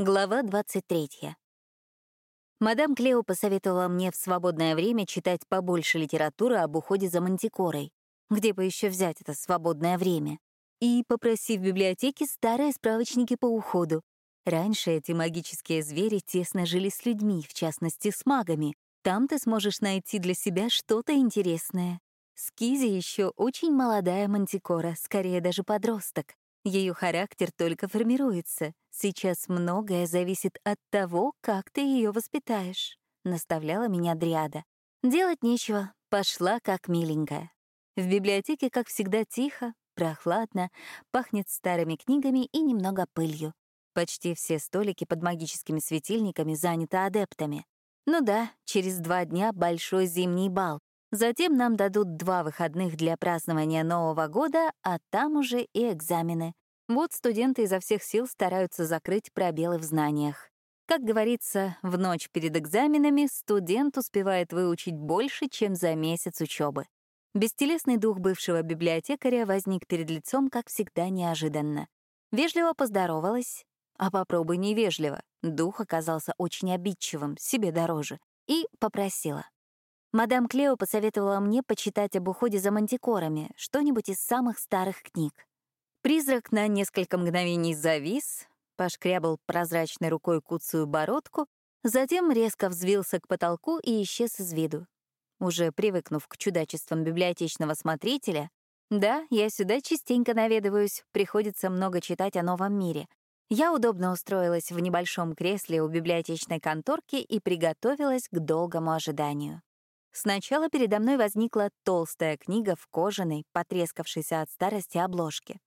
Глава 23. Мадам Клео посоветовала мне в свободное время читать побольше литературы об уходе за мантикорой. Где бы еще взять это свободное время? И попроси в библиотеке старые справочники по уходу. Раньше эти магические звери тесно жили с людьми, в частности, с магами. Там ты сможешь найти для себя что-то интересное. Скизи еще очень молодая мантикора, скорее даже подросток. Ее характер только формируется. Сейчас многое зависит от того, как ты ее воспитаешь, наставляла меня Дриада. Делать нечего, пошла как миленькая. В библиотеке, как всегда, тихо, прохладно, пахнет старыми книгами и немного пылью. Почти все столики под магическими светильниками заняты адептами. Ну да, через два дня большой зимний бал. Затем нам дадут два выходных для празднования Нового года, а там уже и экзамены. Вот студенты изо всех сил стараются закрыть пробелы в знаниях. Как говорится, в ночь перед экзаменами студент успевает выучить больше, чем за месяц учебы. Бестелесный дух бывшего библиотекаря возник перед лицом, как всегда, неожиданно. Вежливо поздоровалась, а попробуй невежливо. Дух оказался очень обидчивым, себе дороже, и попросила. Мадам Клео посоветовала мне почитать об уходе за мантикорами, что-нибудь из самых старых книг. Призрак на несколько мгновений завис, пошкрябал прозрачной рукой куцую бородку, затем резко взвился к потолку и исчез из виду. Уже привыкнув к чудачествам библиотечного смотрителя, да, я сюда частенько наведываюсь, приходится много читать о новом мире. Я удобно устроилась в небольшом кресле у библиотечной конторки и приготовилась к долгому ожиданию. Сначала передо мной возникла толстая книга в кожаной, потрескавшейся от старости обложке.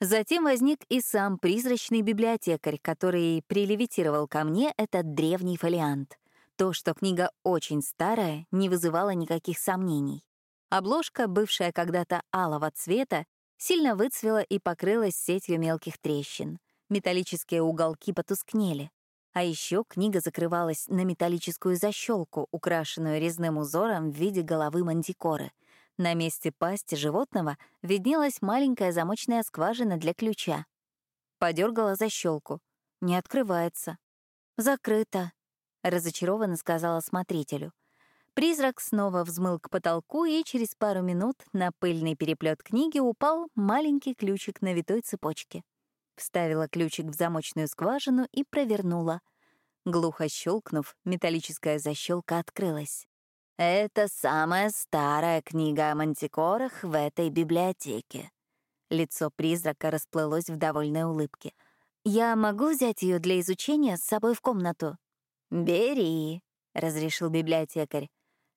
Затем возник и сам призрачный библиотекарь, который прилевитировал ко мне этот древний фолиант. То, что книга очень старая, не вызывало никаких сомнений. Обложка, бывшая когда-то алого цвета, сильно выцвела и покрылась сетью мелких трещин. Металлические уголки потускнели. А еще книга закрывалась на металлическую защелку, украшенную резным узором в виде головы мантикоры. На месте пасти животного виднелась маленькая замочная скважина для ключа. Подергала защелку. Не открывается. Закрыто, разочарованно сказала смотрителю. Призрак снова взмыл к потолку, и через пару минут на пыльный переплет книги упал маленький ключик на витой цепочке. Вставила ключик в замочную скважину и провернула. Глухо щелкнув, металлическая защелка открылась. «Это самая старая книга о мантикорах в этой библиотеке». Лицо призрака расплылось в довольной улыбке. «Я могу взять ее для изучения с собой в комнату?» «Бери», — разрешил библиотекарь.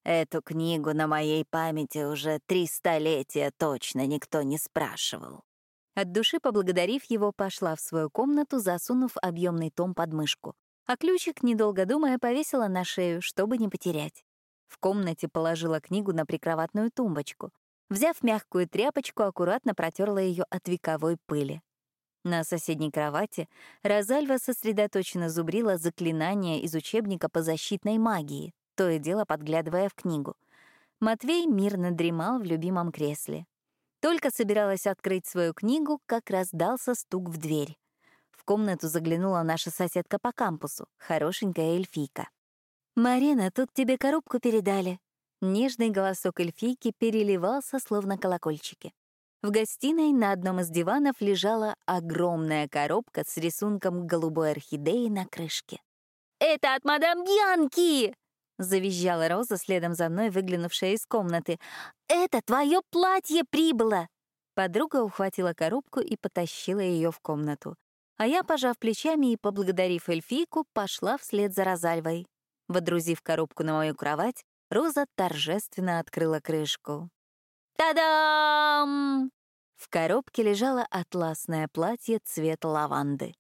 «Эту книгу на моей памяти уже три столетия точно никто не спрашивал». От души поблагодарив его, пошла в свою комнату, засунув объемный том под мышку. А ключик, недолго думая, повесила на шею, чтобы не потерять. В комнате положила книгу на прикроватную тумбочку. Взяв мягкую тряпочку, аккуратно протерла ее от вековой пыли. На соседней кровати Розальва сосредоточенно зубрила заклинания из учебника по защитной магии, то и дело подглядывая в книгу. Матвей мирно дремал в любимом кресле. Только собиралась открыть свою книгу, как раздался стук в дверь. В комнату заглянула наша соседка по кампусу, хорошенькая эльфийка. «Марина, тут тебе коробку передали». Нежный голосок эльфийки переливался, словно колокольчики. В гостиной на одном из диванов лежала огромная коробка с рисунком голубой орхидеи на крышке. «Это от мадам Бьянки!» Завизжала Роза, следом за мной, выглянувшая из комнаты. «Это твое платье прибыло!» Подруга ухватила коробку и потащила ее в комнату. А я, пожав плечами и поблагодарив эльфийку, пошла вслед за Розальвой. Водрузив коробку на мою кровать, Роза торжественно открыла крышку. «Та-дам!» В коробке лежало атласное платье цвета лаванды.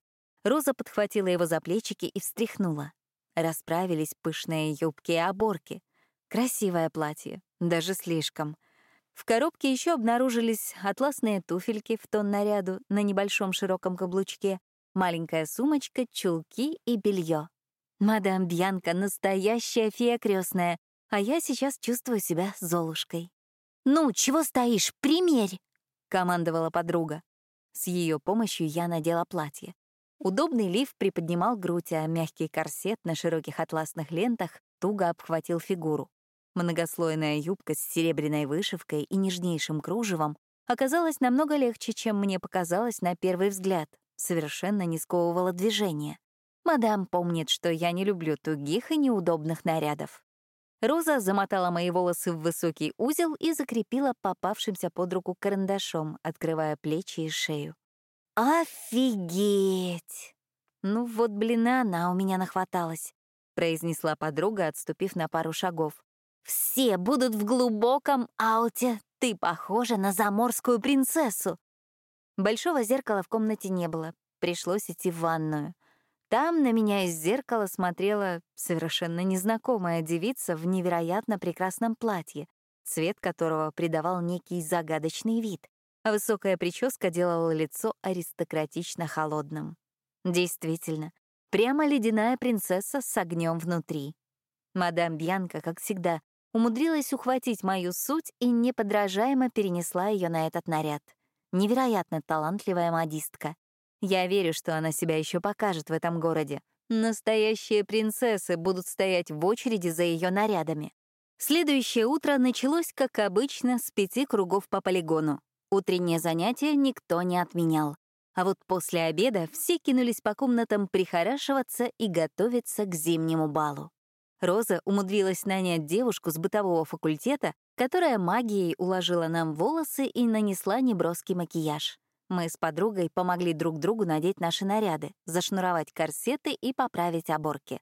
Роза подхватила его за плечики и встряхнула. Расправились пышные юбки и оборки. Красивое платье, даже слишком. В коробке еще обнаружились атласные туфельки в тон наряду на небольшом широком каблучке, маленькая сумочка, чулки и белье. Мадам Бьянка — настоящая фея крестная, а я сейчас чувствую себя Золушкой. «Ну, чего стоишь? Примерь!» — командовала подруга. С ее помощью я надела платье. Удобный лиф приподнимал грудь, а мягкий корсет на широких атласных лентах туго обхватил фигуру. Многослойная юбка с серебряной вышивкой и нежнейшим кружевом оказалась намного легче, чем мне показалось на первый взгляд, совершенно не сковывала движение. Мадам помнит, что я не люблю тугих и неудобных нарядов. Роза замотала мои волосы в высокий узел и закрепила попавшимся под руку карандашом, открывая плечи и шею. «Офигеть!» «Ну вот, блин, она у меня нахваталась», — произнесла подруга, отступив на пару шагов. «Все будут в глубоком ауте. Ты похожа на заморскую принцессу». Большого зеркала в комнате не было. Пришлось идти в ванную. Там на меня из зеркала смотрела совершенно незнакомая девица в невероятно прекрасном платье, цвет которого придавал некий загадочный вид а высокая прическа делала лицо аристократично холодным. Действительно, прямо ледяная принцесса с огнем внутри. Мадам Бьянка, как всегда, умудрилась ухватить мою суть и неподражаемо перенесла ее на этот наряд. Невероятно талантливая модистка. Я верю, что она себя еще покажет в этом городе. Настоящие принцессы будут стоять в очереди за ее нарядами. Следующее утро началось, как обычно, с пяти кругов по полигону. Утреннее занятие никто не отменял. А вот после обеда все кинулись по комнатам прихорашиваться и готовиться к зимнему балу. Роза умудрилась нанять девушку с бытового факультета, которая магией уложила нам волосы и нанесла неброский макияж. Мы с подругой помогли друг другу надеть наши наряды, зашнуровать корсеты и поправить оборки.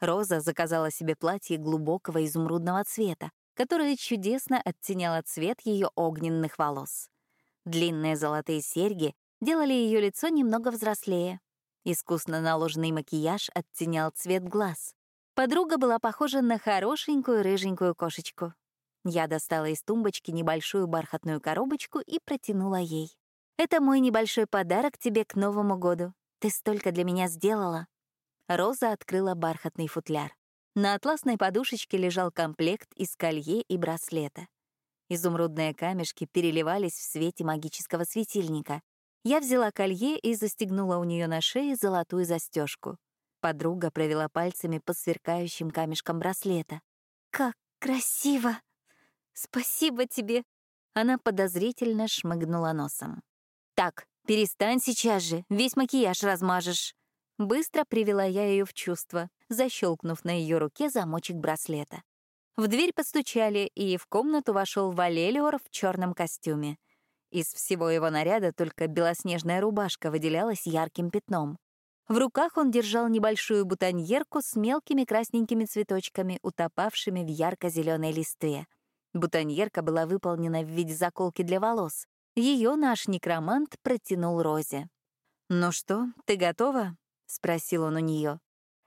Роза заказала себе платье глубокого изумрудного цвета, которое чудесно оттеняло цвет ее огненных волос. Длинные золотые серьги делали ее лицо немного взрослее. Искусно наложенный макияж оттенял цвет глаз. Подруга была похожа на хорошенькую рыженькую кошечку. Я достала из тумбочки небольшую бархатную коробочку и протянула ей. «Это мой небольшой подарок тебе к Новому году. Ты столько для меня сделала». Роза открыла бархатный футляр. На атласной подушечке лежал комплект из колье и браслета. Изумрудные камешки переливались в свете магического светильника. Я взяла колье и застегнула у нее на шее золотую застежку. Подруга провела пальцами по сверкающим камешкам браслета. «Как красиво! Спасибо тебе!» Она подозрительно шмыгнула носом. «Так, перестань сейчас же, весь макияж размажешь!» Быстро привела я ее в чувство, защелкнув на ее руке замочек браслета. В дверь постучали, и в комнату вошел Валелиор в черном костюме. Из всего его наряда только белоснежная рубашка выделялась ярким пятном. В руках он держал небольшую бутоньерку с мелкими красненькими цветочками, утопавшими в ярко-зеленой листве. Бутоньерка была выполнена в виде заколки для волос. Ее наш некромант протянул Розе. «Ну что, ты готова?» — спросил он у нее.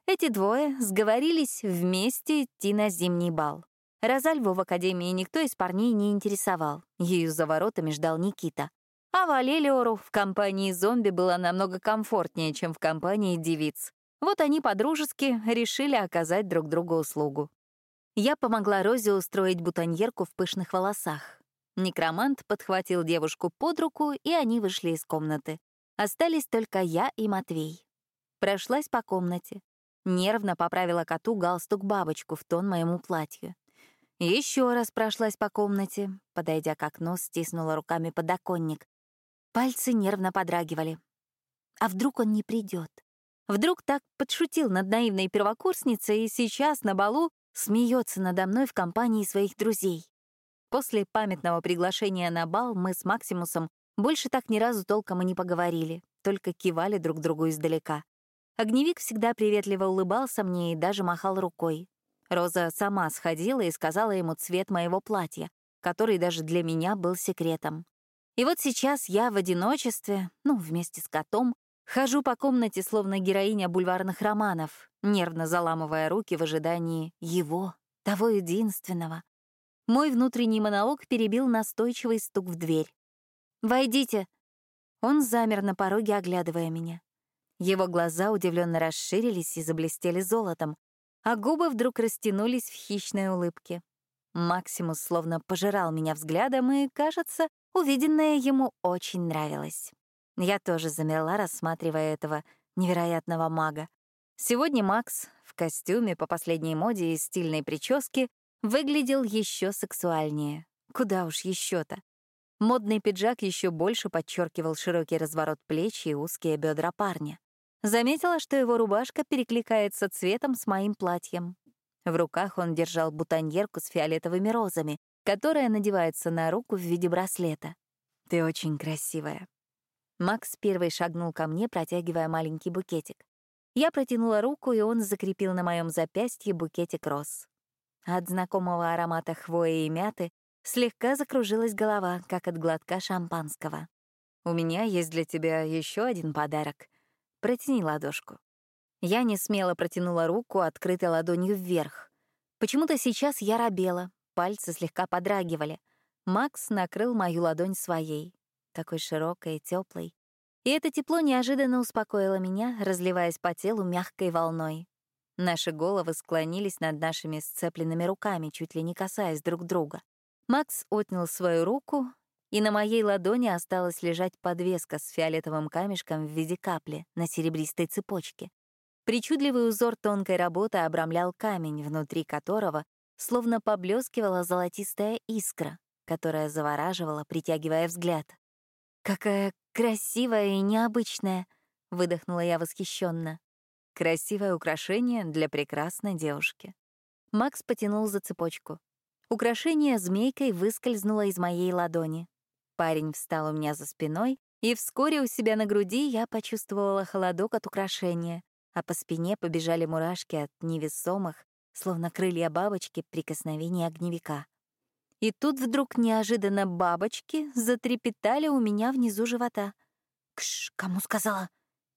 Эти двое сговорились вместе идти на зимний бал. Розальву в академии никто из парней не интересовал. Ее за воротами ждал Никита. А Валелиору в компании зомби было намного комфортнее, чем в компании девиц. Вот они подружески решили оказать друг другу услугу. Я помогла Розе устроить бутоньерку в пышных волосах. Некромант подхватил девушку под руку, и они вышли из комнаты. Остались только я и Матвей. Прошлась по комнате. Нервно поправила коту галстук-бабочку в тон моему платью. Еще раз прошлась по комнате, подойдя к окну, стиснула руками подоконник. Пальцы нервно подрагивали. А вдруг он не придет? Вдруг так подшутил над наивной первокурсницей и сейчас на балу смеется надо мной в компании своих друзей. После памятного приглашения на бал мы с Максимусом больше так ни разу толком и не поговорили, только кивали друг другу издалека. Огневик всегда приветливо улыбался мне и даже махал рукой. Роза сама сходила и сказала ему цвет моего платья, который даже для меня был секретом. И вот сейчас я в одиночестве, ну, вместе с котом, хожу по комнате, словно героиня бульварных романов, нервно заламывая руки в ожидании его, того единственного. Мой внутренний монолог перебил настойчивый стук в дверь. «Войдите!» Он замер на пороге, оглядывая меня. Его глаза удивленно расширились и заблестели золотом, а губы вдруг растянулись в хищной улыбке. Максимус словно пожирал меня взглядом, и, кажется, увиденное ему очень нравилось. Я тоже замерла, рассматривая этого невероятного мага. Сегодня Макс в костюме по последней моде и стильной прическе выглядел еще сексуальнее. Куда уж еще-то. Модный пиджак еще больше подчеркивал широкий разворот плеч и узкие бедра парня. Заметила, что его рубашка перекликается цветом с моим платьем. В руках он держал бутоньерку с фиолетовыми розами, которая надевается на руку в виде браслета. «Ты очень красивая». Макс первый шагнул ко мне, протягивая маленький букетик. Я протянула руку, и он закрепил на моем запястье букетик роз. От знакомого аромата хвои и мяты слегка закружилась голова, как от глотка шампанского. «У меня есть для тебя еще один подарок. Протяни ладошку». Я не смело протянула руку, открытой ладонью вверх. Почему-то сейчас я робела, пальцы слегка подрагивали. Макс накрыл мою ладонь своей, такой широкой и теплой. И это тепло неожиданно успокоило меня, разливаясь по телу мягкой волной. Наши головы склонились над нашими сцепленными руками, чуть ли не касаясь друг друга. Макс отнял свою руку, и на моей ладони осталась лежать подвеска с фиолетовым камешком в виде капли на серебристой цепочке. Причудливый узор тонкой работы обрамлял камень, внутри которого словно поблескивала золотистая искра, которая завораживала, притягивая взгляд. «Какая красивая и необычная!» — выдохнула я восхищенно. «Красивое украшение для прекрасной девушки». Макс потянул за цепочку. Украшение змейкой выскользнуло из моей ладони. Парень встал у меня за спиной, и вскоре у себя на груди я почувствовала холодок от украшения, а по спине побежали мурашки от невесомых, словно крылья бабочки, прикосновения огневика. И тут вдруг неожиданно бабочки затрепетали у меня внизу живота. «Кш, кому сказала?»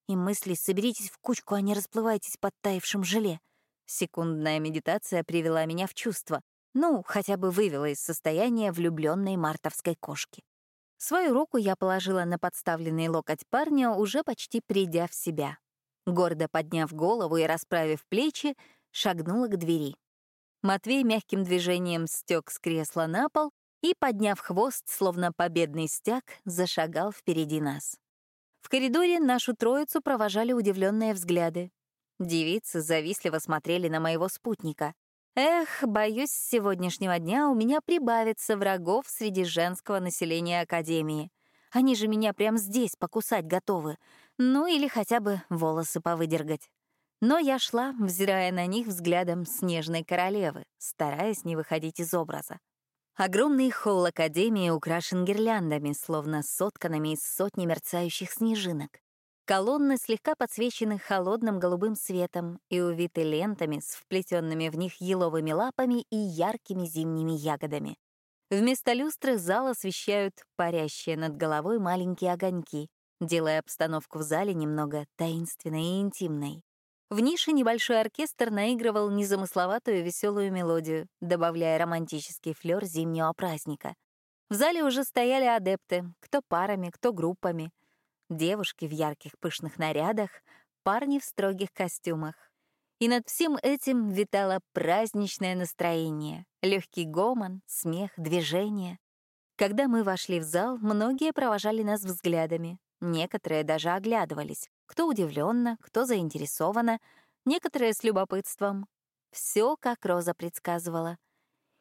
И мысли «соберитесь в кучку, а не расплывайтесь под таявшим желе». Секундная медитация привела меня в чувство. Ну, хотя бы вывела из состояния влюбленной мартовской кошки. Свою руку я положила на подставленный локоть парня, уже почти придя в себя. Гордо подняв голову и расправив плечи, шагнула к двери. Матвей мягким движением стек с кресла на пол и, подняв хвост, словно победный стяг, зашагал впереди нас. В коридоре нашу троицу провожали удивленные взгляды. Девицы завистливо смотрели на моего спутника. Эх, боюсь, с сегодняшнего дня у меня прибавится врагов среди женского населения Академии. Они же меня прямо здесь покусать готовы. Ну или хотя бы волосы повыдергать. Но я шла, взирая на них взглядом снежной королевы, стараясь не выходить из образа. Огромный холл Академии украшен гирляндами, словно сотканными из сотни мерцающих снежинок. Колонны слегка подсвечены холодным голубым светом и увиты лентами с вплетенными в них еловыми лапами и яркими зимними ягодами. Вместо люстры зал освещают парящие над головой маленькие огоньки, делая обстановку в зале немного таинственной и интимной. В нише небольшой оркестр наигрывал незамысловатую веселую мелодию, добавляя романтический флёр зимнего праздника. В зале уже стояли адепты, кто парами, кто группами. Девушки в ярких пышных нарядах, парни в строгих костюмах. И над всем этим витало праздничное настроение, легкий гомон, смех, движение. Когда мы вошли в зал, многие провожали нас взглядами, некоторые даже оглядывались, кто удивленно, кто заинтересованно, некоторые с любопытством. Все, как Роза предсказывала.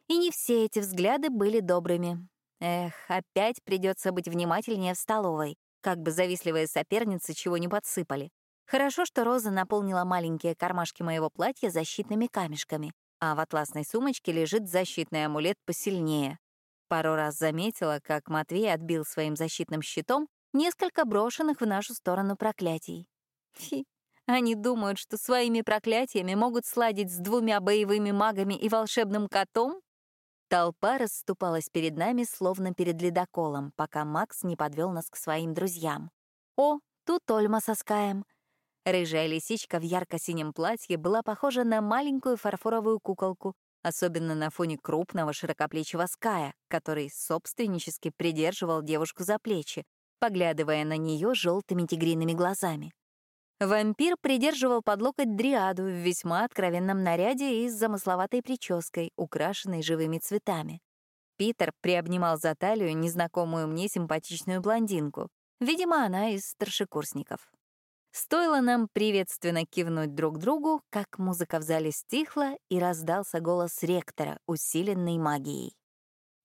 И не все эти взгляды были добрыми. Эх, опять придется быть внимательнее в столовой, как бы завистливые соперницы чего не подсыпали. Хорошо, что Роза наполнила маленькие кармашки моего платья защитными камешками, а в атласной сумочке лежит защитный амулет посильнее. Пару раз заметила, как Матвей отбил своим защитным щитом несколько брошенных в нашу сторону проклятий. Фи, они думают, что своими проклятиями могут сладить с двумя боевыми магами и волшебным котом? Толпа расступалась перед нами, словно перед ледоколом, пока Макс не подвел нас к своим друзьям. О, тут Ольма со Скаем. Рыжая лисичка в ярко-синем платье была похожа на маленькую фарфоровую куколку, особенно на фоне крупного широкоплечего Ская, который собственнически придерживал девушку за плечи, поглядывая на нее желтыми тигриными глазами. Вампир придерживал под локоть дриаду в весьма откровенном наряде и с замысловатой прической, украшенной живыми цветами. Питер приобнимал за талию незнакомую мне симпатичную блондинку. Видимо, она из старшекурсников. Стоило нам приветственно кивнуть друг другу, как музыка в зале стихла и раздался голос ректора, усиленный магией.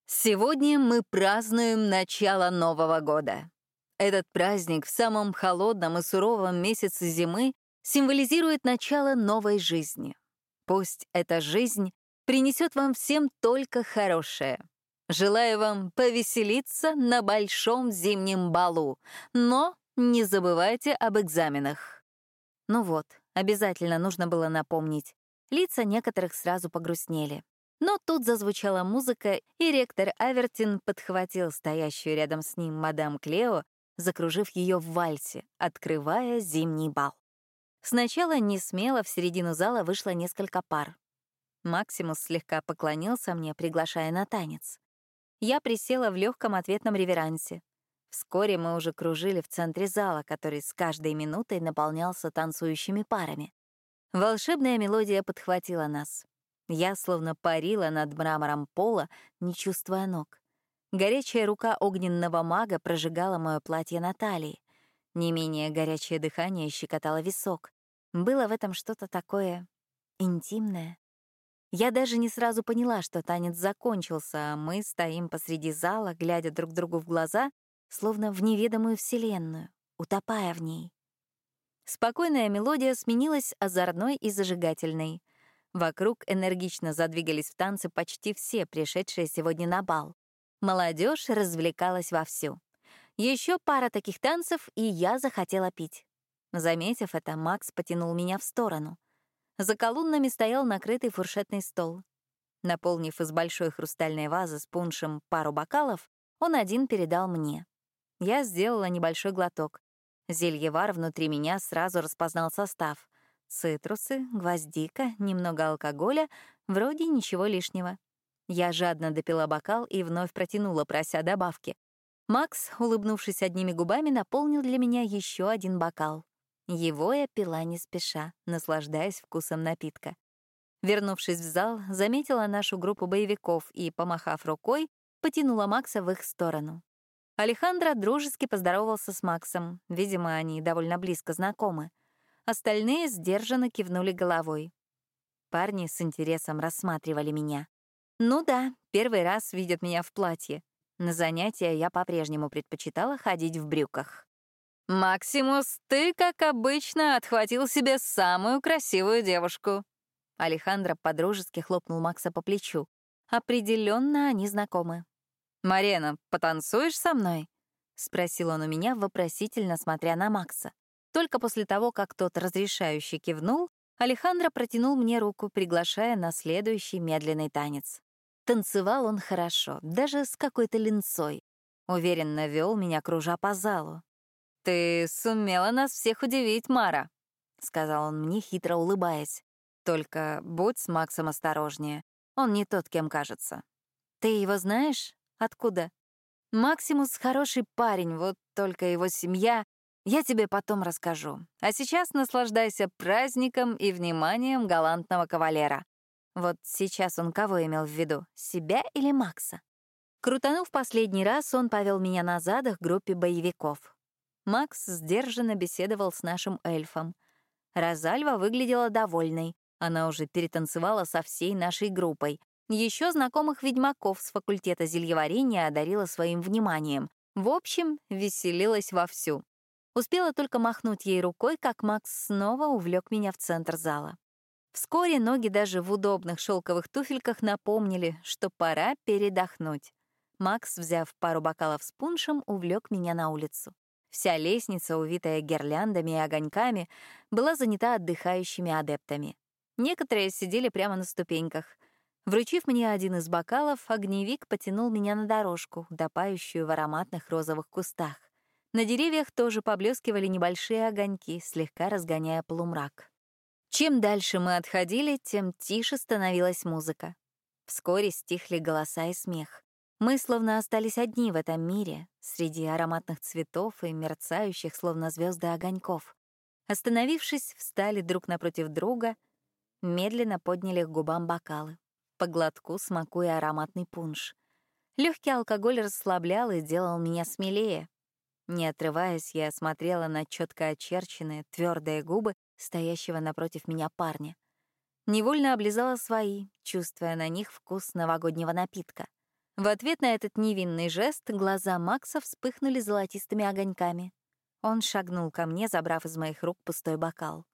«Сегодня мы празднуем начало Нового года. Этот праздник в самом холодном и суровом месяце зимы символизирует начало новой жизни. Пусть эта жизнь принесет вам всем только хорошее. Желаю вам повеселиться на большом зимнем балу, но не забывайте об экзаменах. Ну вот, обязательно нужно было напомнить. Лица некоторых сразу погрустнели. Но тут зазвучала музыка, и ректор Авертин подхватил стоящую рядом с ним мадам Клео, закружив ее в вальсе, открывая зимний бал. Сначала не смело в середину зала вышло несколько пар. Максимус слегка поклонился мне, приглашая на танец. Я присела в легком ответном реверансе. Вскоре мы уже кружили в центре зала, который с каждой минутой наполнялся танцующими парами. Волшебная мелодия подхватила нас. Я словно парила над мрамором пола, не чувствуя ног. Горячая рука огненного мага прожигала мое платье на талии. Не менее горячее дыхание щекотало висок. Было в этом что-то такое интимное. Я даже не сразу поняла, что танец закончился, а мы стоим посреди зала, глядя друг другу в глаза словно в неведомую вселенную, утопая в ней. Спокойная мелодия сменилась озорной и зажигательной. Вокруг энергично задвигались в танцы почти все пришедшие сегодня на бал. Молодежь развлекалась вовсю. Еще пара таких танцев, и я захотела пить. Заметив это, Макс потянул меня в сторону. За колоннами стоял накрытый фуршетный стол. Наполнив из большой хрустальной вазы с пуншем пару бокалов, он один передал мне. Я сделала небольшой глоток. Зельевар внутри меня сразу распознал состав. Цитрусы, гвоздика, немного алкоголя, вроде ничего лишнего. Я жадно допила бокал и вновь протянула, прося добавки. Макс, улыбнувшись одними губами, наполнил для меня еще один бокал. Его я пила не спеша, наслаждаясь вкусом напитка. Вернувшись в зал, заметила нашу группу боевиков и, помахав рукой, потянула Макса в их сторону. Алехандро дружески поздоровался с Максом. Видимо, они довольно близко знакомы. Остальные сдержанно кивнули головой. Парни с интересом рассматривали меня. Ну да, первый раз видят меня в платье. На занятия я по-прежнему предпочитала ходить в брюках. «Максимус, ты, как обычно, отхватил себе самую красивую девушку». Алехандро подружески хлопнул Макса по плечу. Определенно они знакомы. «Марена, потанцуешь со мной?» — спросил он у меня, вопросительно смотря на Макса. Только после того, как тот разрешающе кивнул, Алехандро протянул мне руку, приглашая на следующий медленный танец. Танцевал он хорошо, даже с какой-то линцой. Уверенно вел меня, кружа по залу. «Ты сумела нас всех удивить, Мара», — сказал он мне, хитро улыбаясь. «Только будь с Максом осторожнее. Он не тот, кем кажется». «Ты его знаешь?» Откуда? Максимус хороший парень, вот только его семья. Я тебе потом расскажу. А сейчас наслаждайся праздником и вниманием галантного кавалера. Вот сейчас он кого имел в виду, себя или Макса? Крутанув последний раз, он повел меня назад к группе боевиков. Макс сдержанно беседовал с нашим эльфом. Розальва выглядела довольной. Она уже перетанцевала со всей нашей группой, еще знакомых ведьмаков с факультета зельеварения одарила своим вниманием. В общем, веселилась вовсю. Успела только махнуть ей рукой, как Макс снова увлек меня в центр зала. Вскоре ноги даже в удобных шелковых туфельках напомнили, что пора передохнуть. Макс, взяв пару бокалов с пуншем, увлек меня на улицу. Вся лестница, увитая гирляндами и огоньками, была занята отдыхающими адептами. Некоторые сидели прямо на ступеньках — Вручив мне один из бокалов, огневик потянул меня на дорожку, допающую в ароматных розовых кустах. На деревьях тоже поблескивали небольшие огоньки, слегка разгоняя полумрак. Чем дальше мы отходили, тем тише становилась музыка. Вскоре стихли голоса и смех. Мы словно остались одни в этом мире, среди ароматных цветов и мерцающих, словно звезды огоньков. Остановившись, встали друг напротив друга, медленно подняли к губам бокалы по глотку смакуя ароматный пунш. Легкий алкоголь расслаблял и делал меня смелее. Не отрываясь, я смотрела на четко очерченные, твердые губы стоящего напротив меня парня. Невольно облизала свои, чувствуя на них вкус новогоднего напитка. В ответ на этот невинный жест глаза Макса вспыхнули золотистыми огоньками. Он шагнул ко мне, забрав из моих рук пустой бокал.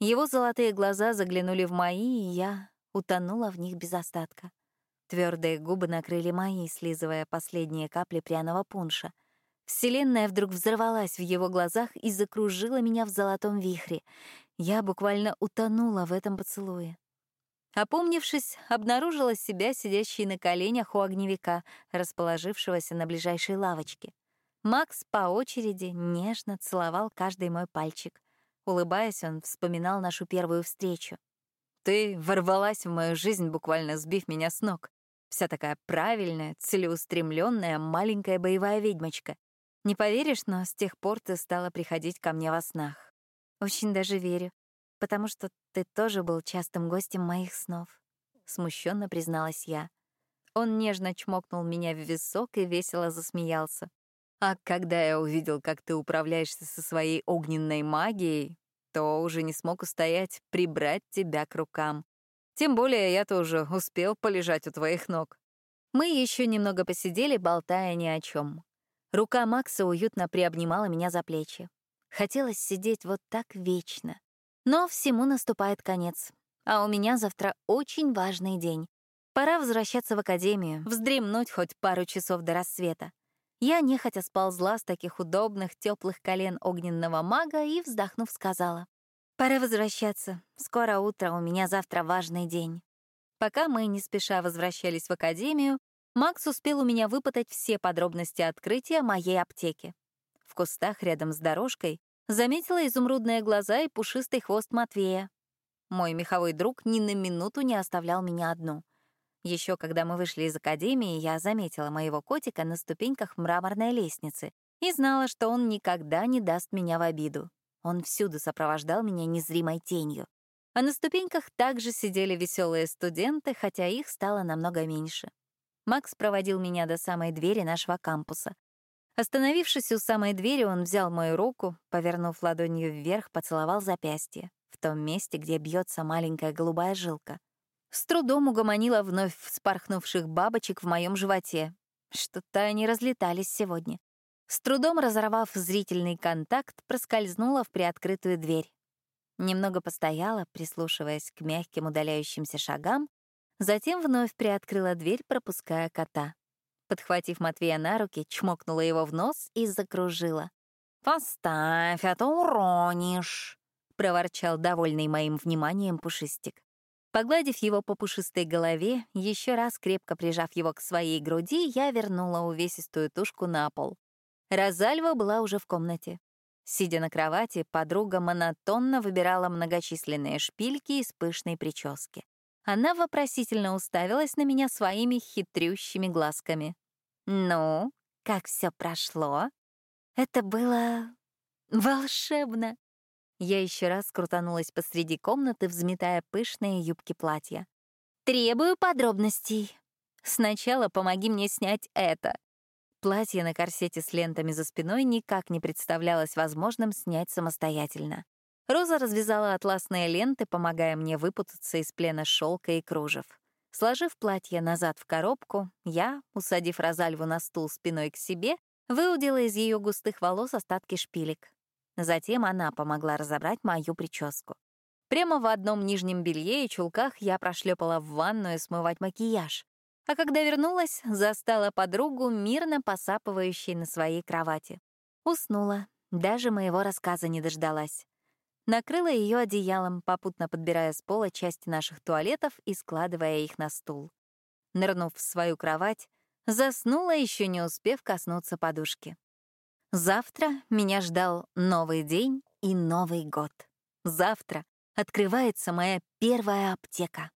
Его золотые глаза заглянули в мои, и я утонула в них без остатка. Твердые губы накрыли мои, слизывая последние капли пряного пунша. Вселенная вдруг взорвалась в его глазах и закружила меня в золотом вихре. Я буквально утонула в этом поцелуе. Опомнившись, обнаружила себя сидящей на коленях у огневика, расположившегося на ближайшей лавочке. Макс по очереди нежно целовал каждый мой пальчик. Улыбаясь, он вспоминал нашу первую встречу. «Ты ворвалась в мою жизнь, буквально сбив меня с ног. Вся такая правильная, целеустремленная маленькая боевая ведьмочка. Не поверишь, но с тех пор ты стала приходить ко мне во снах. Очень даже верю, потому что ты тоже был частым гостем моих снов. Смущенно призналась я. Он нежно чмокнул меня в висок и весело засмеялся. А когда я увидел, как ты управляешься со своей огненной магией, то уже не смог устоять прибрать тебя к рукам. Тем более я тоже успел полежать у твоих ног. Мы еще немного посидели, болтая ни о чем. Рука Макса уютно приобнимала меня за плечи. Хотелось сидеть вот так вечно. Но всему наступает конец. А у меня завтра очень важный день. Пора возвращаться в академию, вздремнуть хоть пару часов до рассвета. Я нехотя сползла с таких удобных, теплых колен огненного мага и, вздохнув, сказала. «Пора возвращаться. Скоро утро, у меня завтра важный день». Пока мы не спеша возвращались в академию, Макс успел у меня выпытать все подробности открытия моей аптеки. В кустах рядом с дорожкой заметила изумрудные глаза и пушистый хвост Матвея. Мой меховой друг ни на минуту не оставлял меня одну — еще когда мы вышли из академии, я заметила моего котика на ступеньках мраморной лестницы и знала, что он никогда не даст меня в обиду. Он всюду сопровождал меня незримой тенью. А на ступеньках также сидели веселые студенты, хотя их стало намного меньше. Макс проводил меня до самой двери нашего кампуса. Остановившись у самой двери, он взял мою руку, повернув ладонью вверх, поцеловал запястье, в том месте, где бьется маленькая голубая жилка. С трудом угомонила вновь вспорхнувших бабочек в моем животе. Что-то они разлетались сегодня. С трудом разорвав зрительный контакт, проскользнула в приоткрытую дверь. Немного постояла, прислушиваясь к мягким удаляющимся шагам, затем вновь приоткрыла дверь, пропуская кота. Подхватив Матвея на руки, чмокнула его в нос и закружила. «Поставь, а то уронишь», — проворчал довольный моим вниманием пушистик. Погладив его по пушистой голове, еще раз крепко прижав его к своей груди, я вернула увесистую тушку на пол. Розальва была уже в комнате. Сидя на кровати, подруга монотонно выбирала многочисленные шпильки из пышной прически. Она вопросительно уставилась на меня своими хитрющими глазками. «Ну, как все прошло?» Это было волшебно. Я еще раз крутанулась посреди комнаты, взметая пышные юбки платья. «Требую подробностей. Сначала помоги мне снять это». Платье на корсете с лентами за спиной никак не представлялось возможным снять самостоятельно. Роза развязала атласные ленты, помогая мне выпутаться из плена шелка и кружев. Сложив платье назад в коробку, я, усадив Розальву на стул спиной к себе, выудила из ее густых волос остатки шпилек. Затем она помогла разобрать мою прическу. Прямо в одном нижнем белье и чулках я прошлепала в ванную смывать макияж. А когда вернулась, застала подругу, мирно посапывающей на своей кровати. Уснула, даже моего рассказа не дождалась. Накрыла ее одеялом, попутно подбирая с пола части наших туалетов и складывая их на стул. Нырнув в свою кровать, заснула, еще не успев коснуться подушки. Завтра меня ждал новый день и Новый год. Завтра открывается моя первая аптека.